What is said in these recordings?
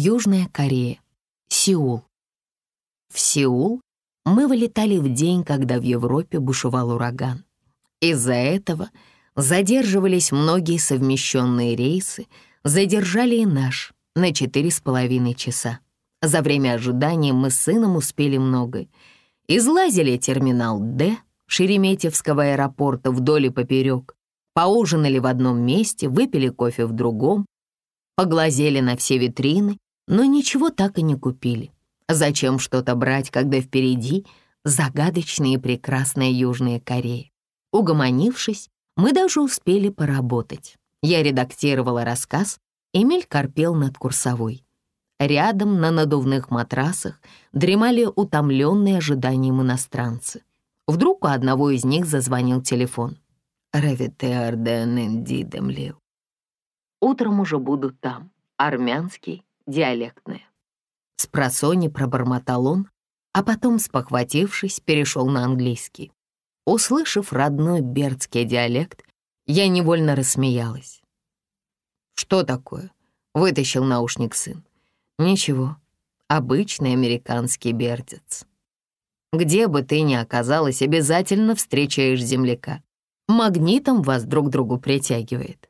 Южная Корея. Сеул. В Сеул мы вылетали в день, когда в Европе бушевал ураган. Из-за этого задерживались многие совмещенные рейсы, задержали и наш на четыре с половиной часа. За время ожидания мы с сыном успели многое. Излазили терминал «Д» Шереметьевского аэропорта вдоль и поперек, поужинали в одном месте, выпили кофе в другом, поглазели на все витрины, но ничего так и не купили. Зачем что-то брать, когда впереди загадочная и прекрасная Южная Корея? Угомонившись, мы даже успели поработать. Я редактировала рассказ, Эмиль корпел над курсовой. Рядом на надувных матрасах дремали утомленные ожиданием иностранцы. Вдруг у одного из них зазвонил телефон. Утром уже буду там. Армянский, диалектное. С просони пробормотал он, а потом, спохватившись, перешел на английский. Услышав родной бердский диалект, я невольно рассмеялась. «Что такое?» — вытащил наушник сын. Ничего, обычный американский бердец. Где бы ты ни оказалась, обязательно встречаешь земляка. Магнитом вас друг другу притягивает.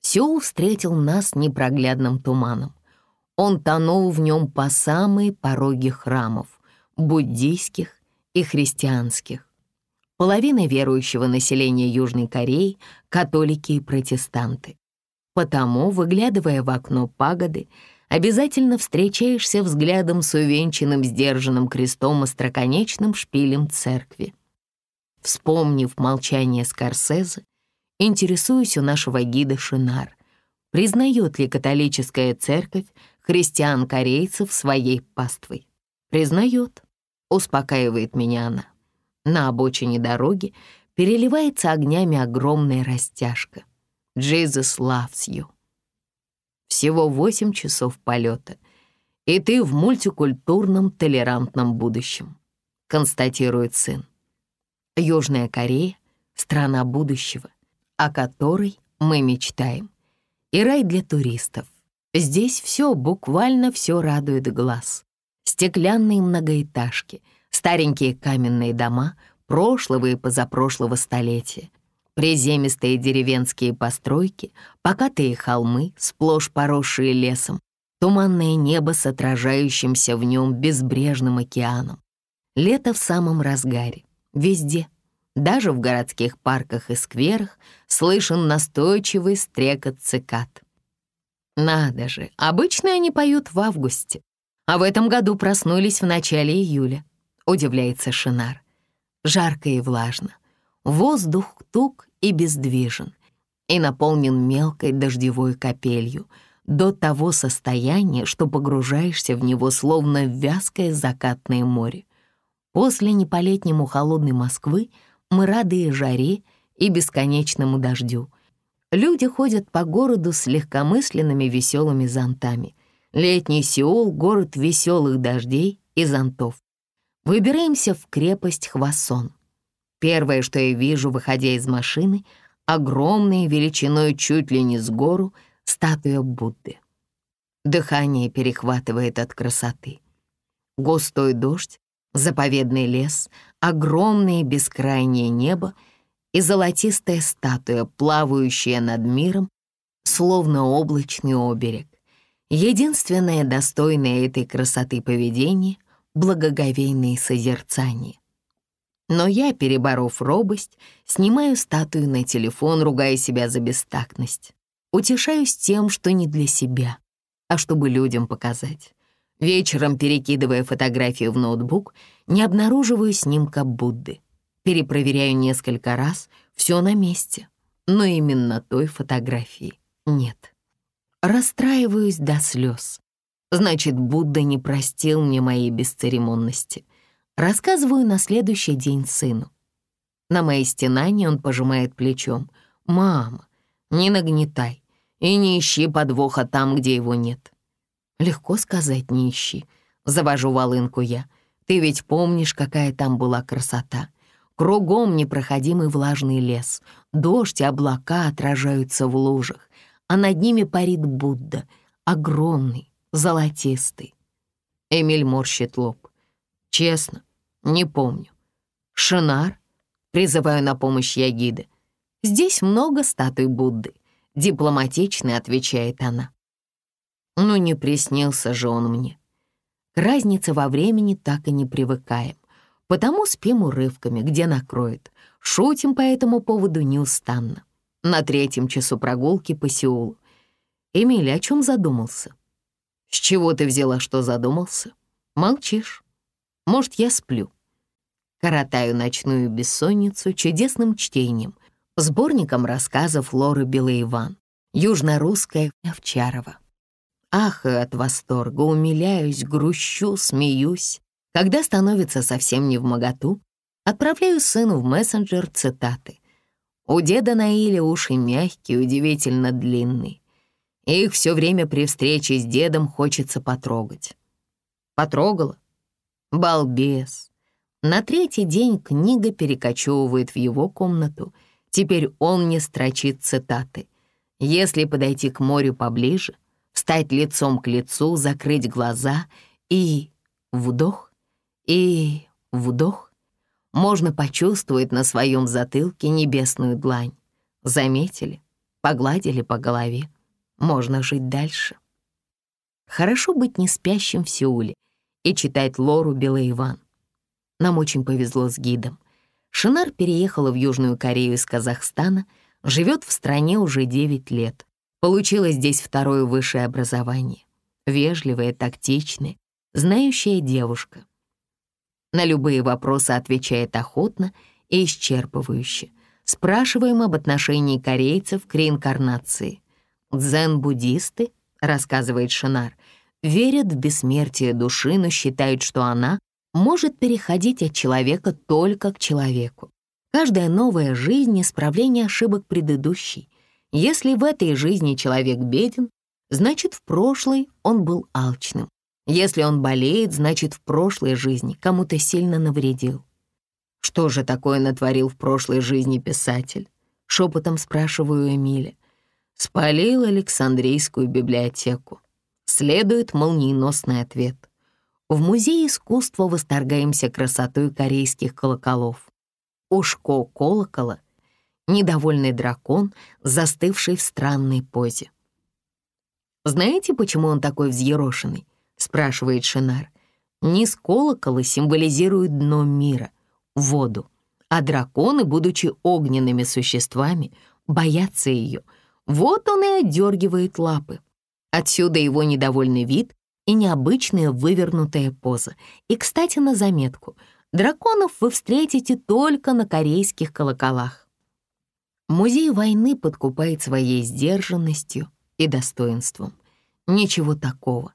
Сеул встретил нас непроглядным туманом. Он тонул в нем по самые пороги храмов, буддийских и христианских. Половина верующего населения Южной Кореи — католики и протестанты. Потому, выглядывая в окно пагоды, обязательно встречаешься взглядом с увенчанным сдержанным крестом остроконечным шпилем церкви. Вспомнив молчание Скорсезе, интересуюсь у нашего гида Шинар, признает ли католическая церковь христиан-корейцев своей паствой. Признает, успокаивает меня она. На обочине дороги переливается огнями огромная растяжка. Jesus loves you. Всего 8 часов полета, и ты в мультикультурном толерантном будущем, констатирует сын. Южная Корея — страна будущего, о которой мы мечтаем. И рай для туристов. Здесь все, буквально все радует глаз. Стеклянные многоэтажки, старенькие каменные дома прошлого и позапрошлого столетия, Приземистые деревенские постройки, покатые холмы, сплошь поросшие лесом, туманное небо с отражающимся в нем безбрежным океаном. Лето в самом разгаре, везде, даже в городских парках и скверах, слышен настойчивый стрекот цикад. Надо же, обычно они поют в августе, а в этом году проснулись в начале июля, удивляется Шинар. Жарко и влажно. Воздух тук и бездвижен, и наполнен мелкой дождевой капелью до того состояния, что погружаешься в него словно в вязкое закатное море. После неполетнему холодной Москвы мы рады и жаре, и бесконечному дождю. Люди ходят по городу с легкомысленными веселыми зонтами. Летний Сеул — город веселых дождей и зонтов. Выбираемся в крепость Хвасон. Первое, что я вижу, выходя из машины, огромной величиной чуть ли не с гору статуя Будды. Дыхание перехватывает от красоты. Густой дождь, заповедный лес, огромное бескрайнее небо и золотистая статуя, плавающая над миром, словно облачный оберег. Единственное достойное этой красоты поведение — благоговейные созерцания. Но я, переборов робость, снимаю статую на телефон, ругая себя за бестактность. Утешаюсь тем, что не для себя, а чтобы людям показать. Вечером, перекидывая фотографию в ноутбук, не обнаруживаю снимка Будды. Перепроверяю несколько раз, все на месте, но именно той фотографии нет. Расстраиваюсь до слез. Значит, Будда не простил мне моей бесцеремонности — Рассказываю на следующий день сыну. На мои стенания он пожимает плечом. «Мама, не нагнетай и не ищи подвоха там, где его нет». «Легко сказать, не ищи», — завожу волынку я. «Ты ведь помнишь, какая там была красота. Кругом непроходимый влажный лес, дождь и облака отражаются в лужах, а над ними парит Будда, огромный, золотистый. Эмиль морщит лоб. Честно, не помню. Шинар, призываю на помощь Ягиды. Здесь много статуй Будды. Дипломатично отвечает она. Ну не приснился же он мне. К разнице во времени так и не привыкаем. Потому спим урывками, где накроет. Шутим по этому поводу неустанно. На третьем часу прогулки по Сеулу. Эмиль, о чем задумался? С чего ты взяла, что задумался? Молчишь. Может, я сплю. Коротаю ночную бессонницу чудесным чтением, сборником рассказов Лоры Белоиван, южно-русская Овчарова. Ахаю от восторга, умиляюсь, грущу, смеюсь. Когда становится совсем не в моготу, отправляю сыну в мессенджер цитаты. У деда Наиля уши мягкие, удивительно длинные. Их все время при встрече с дедом хочется потрогать. Потрогала? Балбес. На третий день книга перекочевывает в его комнату. Теперь он не строчит цитаты. Если подойти к морю поближе, встать лицом к лицу, закрыть глаза и вдох, и вдох, можно почувствовать на своем затылке небесную длань. Заметили? Погладили по голове можно жить дальше. Хорошо быть не спящим в Сеуле и читать Лору Белоиван. Нам очень повезло с гидом. Шинар переехала в Южную Корею из Казахстана, живет в стране уже 9 лет. Получила здесь второе высшее образование. Вежливая, тактичная, знающая девушка. На любые вопросы отвечает охотно и исчерпывающе. Спрашиваем об отношении корейцев к реинкарнации — Дзен-буддисты, рассказывает Шинар, верят в бессмертие души, но считают, что она может переходить от человека только к человеку. Каждая новая жизнь — исправление ошибок предыдущей. Если в этой жизни человек беден, значит, в прошлой он был алчным. Если он болеет, значит, в прошлой жизни кому-то сильно навредил. Что же такое натворил в прошлой жизни писатель? Шепотом спрашиваю Эмиля спалил Александрийскую библиотеку. Следует молниеносный ответ. В Музее искусства восторгаемся красотой корейских колоколов. Ушко колокола — недовольный дракон, застывший в странной позе. «Знаете, почему он такой взъерошенный?» — спрашивает Шинар. Низ колокола символизирует дно мира, воду, а драконы, будучи огненными существами, боятся ее — вот он и отдергивает лапы. Отсюда его недовольный вид и необычная вывернутая поза. И, кстати, на заметку, драконов вы встретите только на корейских колоколах. Музей войны подкупает своей сдержанностью и достоинством. Ничего такого,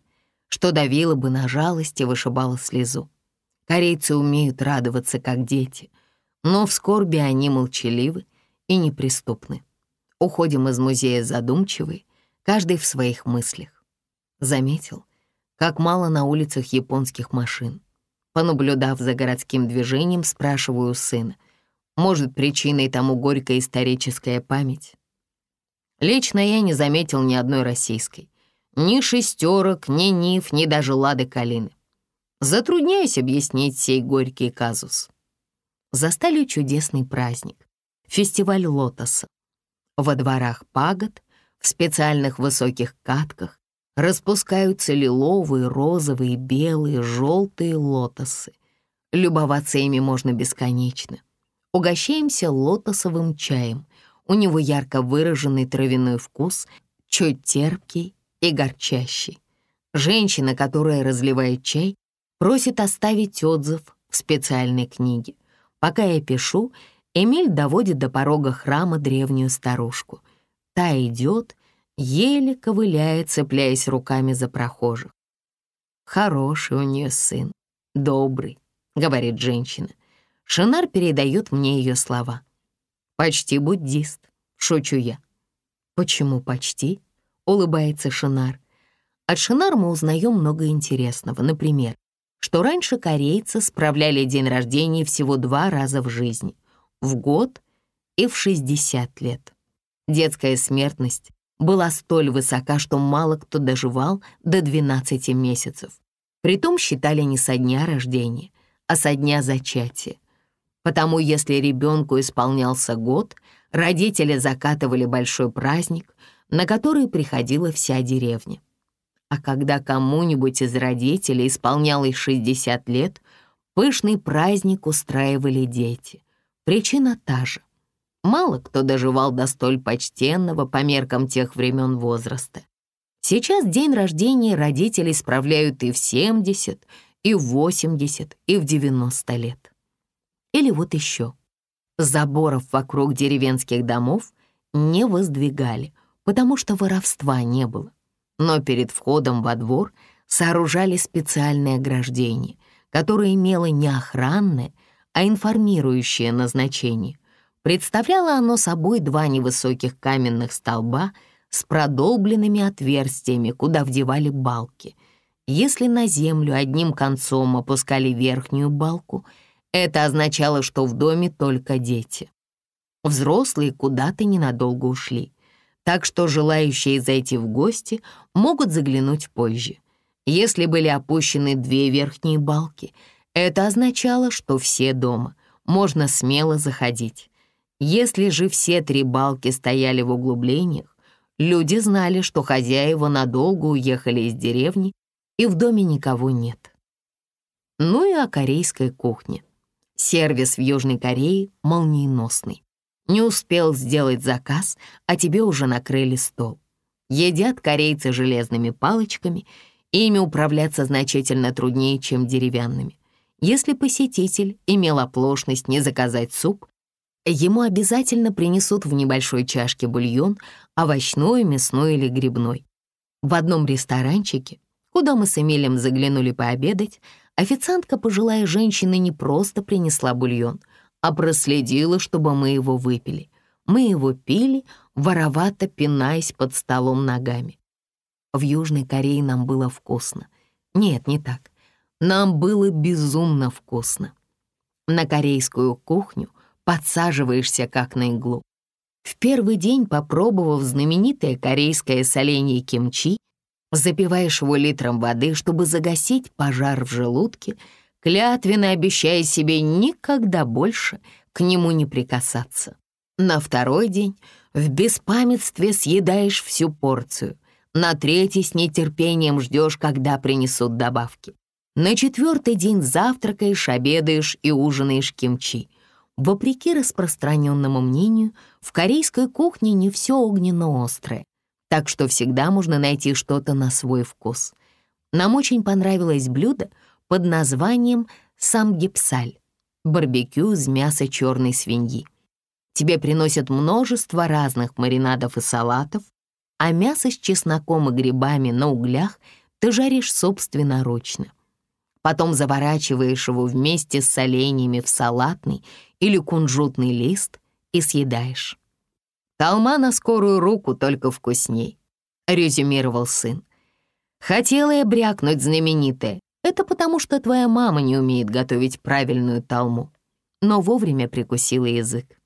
что давило бы на жалость и вышибало слезу. Корейцы умеют радоваться, как дети, но в скорби они молчаливы и неприступны. Уходим из музея задумчивый, каждый в своих мыслях. Заметил, как мало на улицах японских машин. Понаблюдав за городским движением, спрашиваю сына, может, причиной тому горькая историческая память? Лично я не заметил ни одной российской. Ни шестерок, ни ниф, ни даже лады калины. Затрудняюсь объяснить сей горький казус. Застали чудесный праздник — фестиваль лотоса. Во дворах пагод, в специальных высоких катках, распускаются лиловые, розовые, белые, желтые лотосы. Любоваться ими можно бесконечно. Угощаемся лотосовым чаем. У него ярко выраженный травяной вкус, чуть терпкий и горчащий. Женщина, которая разливает чай, просит оставить отзыв в специальной книге. Пока я пишу, Эмиль доводит до порога храма древнюю старушку. Та идет, еле ковыляет, цепляясь руками за прохожих. «Хороший у нее сын, добрый», — говорит женщина. Шинар передает мне ее слова. «Почти буддист», — шучу я. «Почему почти?» — улыбается Шинар. От Шинар мы узнаем много интересного. Например, что раньше корейцы справляли день рождения всего два раза в жизни в год и в 60 лет. Детская смертность была столь высока, что мало кто доживал до 12 месяцев. Притом считали не со дня рождения, а со дня зачатия. Потому если ребенку исполнялся год, родители закатывали большой праздник, на который приходила вся деревня. А когда кому-нибудь из родителей исполнялось 60 лет, пышный праздник устраивали дети. Причина та же. Мало кто доживал до столь почтенного по меркам тех времен возраста. Сейчас день рождения родителей справляют и в 70, и в 80, и в 90 лет. Или вот еще. Заборов вокруг деревенских домов не воздвигали, потому что воровства не было но перед входом во двор сооружали специальное ограждение, которое имело не охранное, а информирующее назначение. Представляло оно собой два невысоких каменных столба с продолбленными отверстиями, куда вдевали балки. Если на землю одним концом опускали верхнюю балку, это означало, что в доме только дети. Взрослые куда-то ненадолго ушли так что желающие зайти в гости могут заглянуть позже. Если были опущены две верхние балки, это означало, что все дома, можно смело заходить. Если же все три балки стояли в углублениях, люди знали, что хозяева надолго уехали из деревни, и в доме никого нет. Ну и о корейской кухне. Сервис в Южной Корее молниеносный. Не успел сделать заказ, а тебе уже накрыли стол. Едят корейцы железными палочками, ими управляться значительно труднее, чем деревянными. Если посетитель имел оплошность не заказать суп, ему обязательно принесут в небольшой чашке бульон, овощной, мясной или грибной. В одном ресторанчике, куда мы с Эмилем заглянули пообедать, официантка, пожилая женщина, не просто принесла бульон — а проследила, чтобы мы его выпили. Мы его пили, воровато пинаясь под столом ногами. В Южной Корее нам было вкусно. Нет, не так. Нам было безумно вкусно. На корейскую кухню подсаживаешься как на иглу. В первый день, попробовав знаменитое корейское соленье кимчи, запиваешь его литром воды, чтобы загасить пожар в желудке — клятвенно обещая себе никогда больше к нему не прикасаться. На второй день в беспамятстве съедаешь всю порцию, на третий с нетерпением ждешь, когда принесут добавки. На четвертый день завтракаешь, обедаешь и ужинаешь кимчи. Вопреки распространенному мнению, в корейской кухне не все огненно-острое, так что всегда можно найти что-то на свой вкус. Нам очень понравилось блюдо — под названием самгипсаль — барбекю из мяса черной свиньи. Тебе приносят множество разных маринадов и салатов, а мясо с чесноком и грибами на углях ты жаришь собственноручно. Потом заворачиваешь его вместе с соленьями в салатный или кунжутный лист и съедаешь. «Талма на скорую руку только вкусней», — резюмировал сын. Хотела я брякнуть знаменитое это потому, что твоя мама не умеет готовить правильную талму, но вовремя прикусила язык.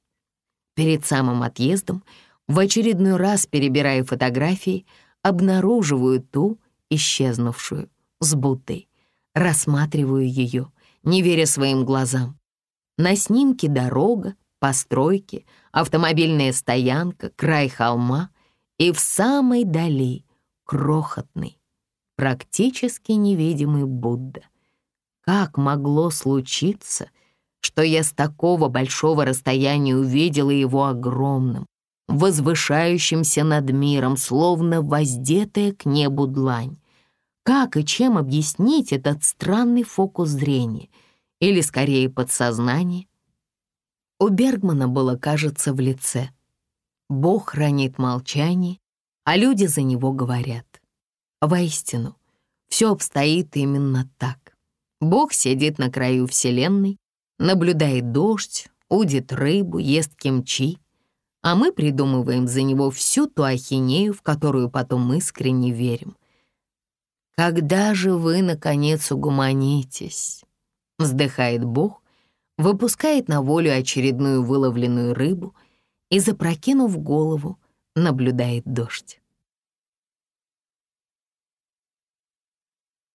Перед самым отъездом, в очередной раз перебирая фотографии, обнаруживаю ту, исчезнувшую, с Буддой. Рассматриваю ее, не веря своим глазам. На снимке дорога, постройки, автомобильная стоянка, край холма и в самой дали крохотный, практически невидимый Будда. Как могло случиться, что я с такого большого расстояния увидела его огромным, возвышающимся над миром, словно воздетая к небу длань? Как и чем объяснить этот странный фокус зрения, или скорее подсознание? У Бергмана было, кажется, в лице. Бог хранит молчание, а люди за него говорят. Воистину, все обстоит именно так. Бог сидит на краю Вселенной, наблюдает дождь, удит рыбу, ест кимчи, а мы придумываем за него всю ту ахинею, в которую потом искренне верим. «Когда же вы, наконец, угуманитесь?» — вздыхает Бог, выпускает на волю очередную выловленную рыбу и, запрокинув голову, наблюдает дождь.